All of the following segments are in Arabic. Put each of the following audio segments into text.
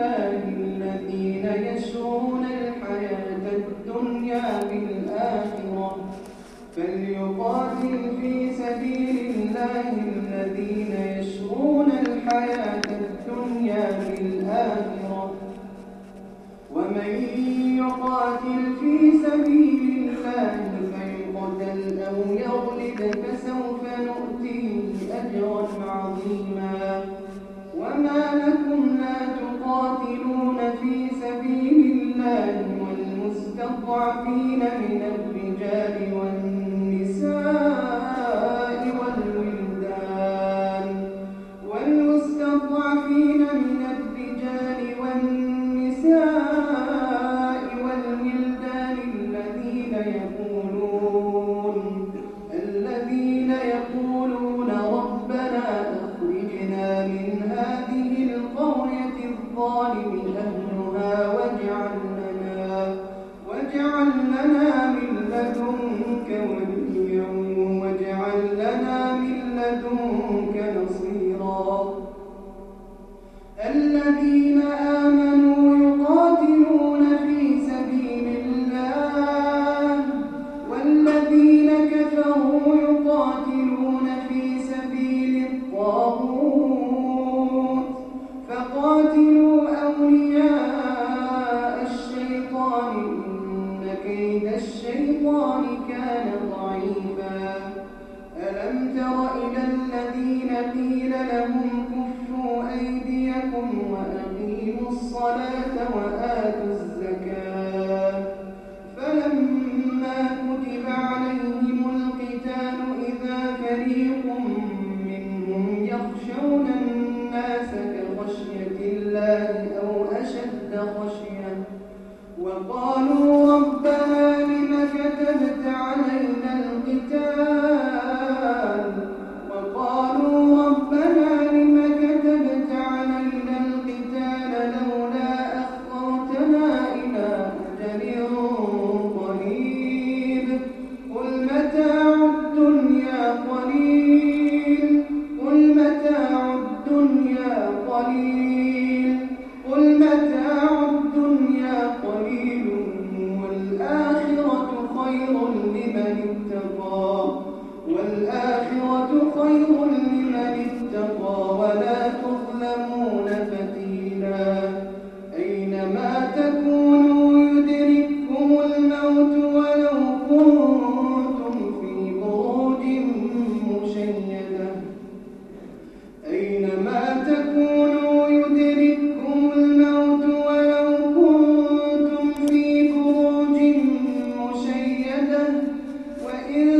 لله الذين يشرون we one أينما تكونوا يدرككم الموت ولو كنتم في بروج مشيدة. وإن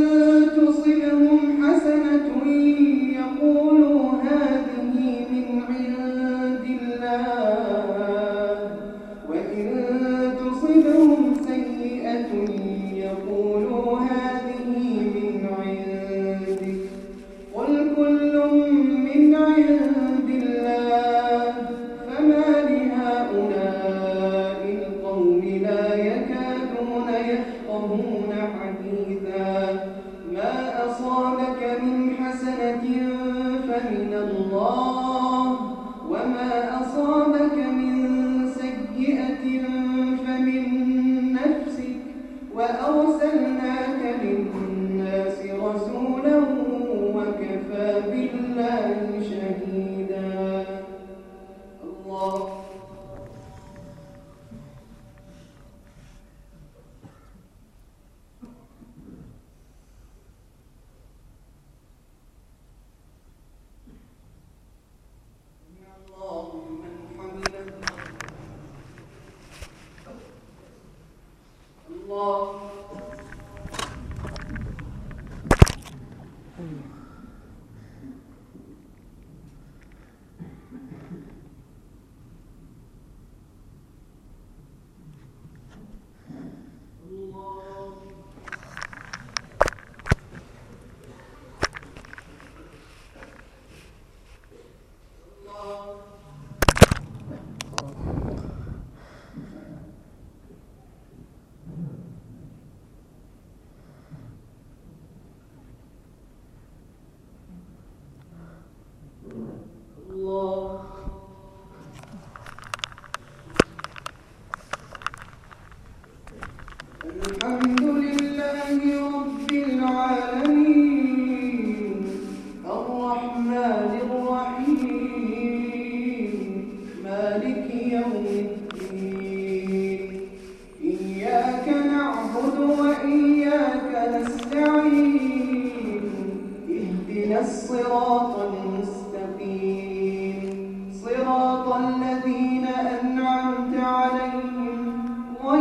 não vão ser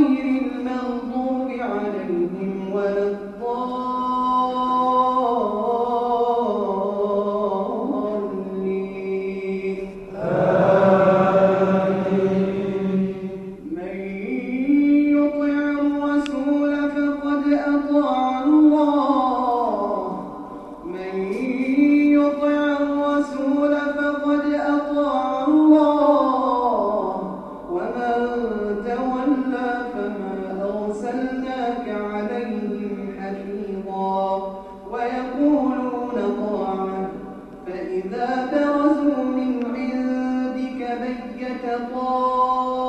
غير المغضوب عليهم ولا الضالين. آمين. من يطع الرسول فقد أطاع الله. من More.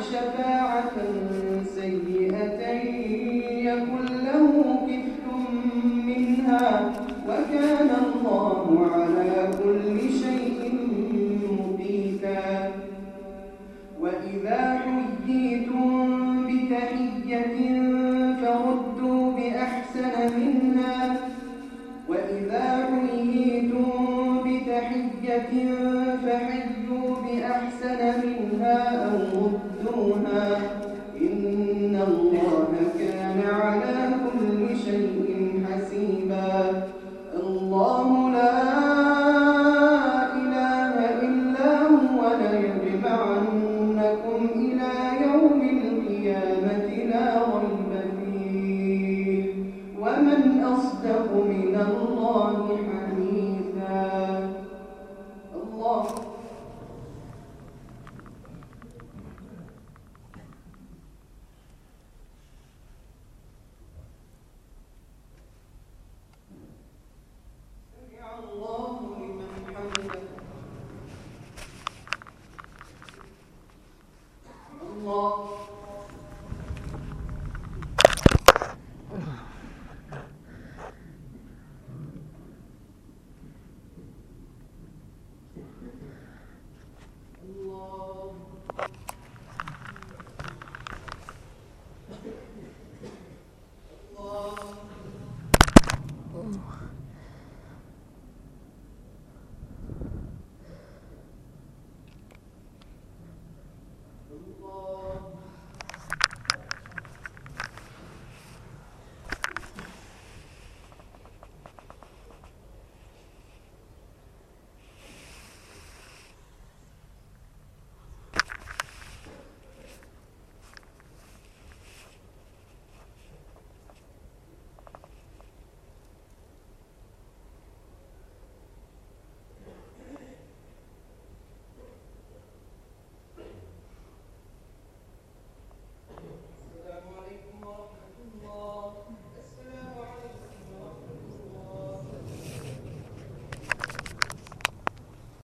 شفاعة عن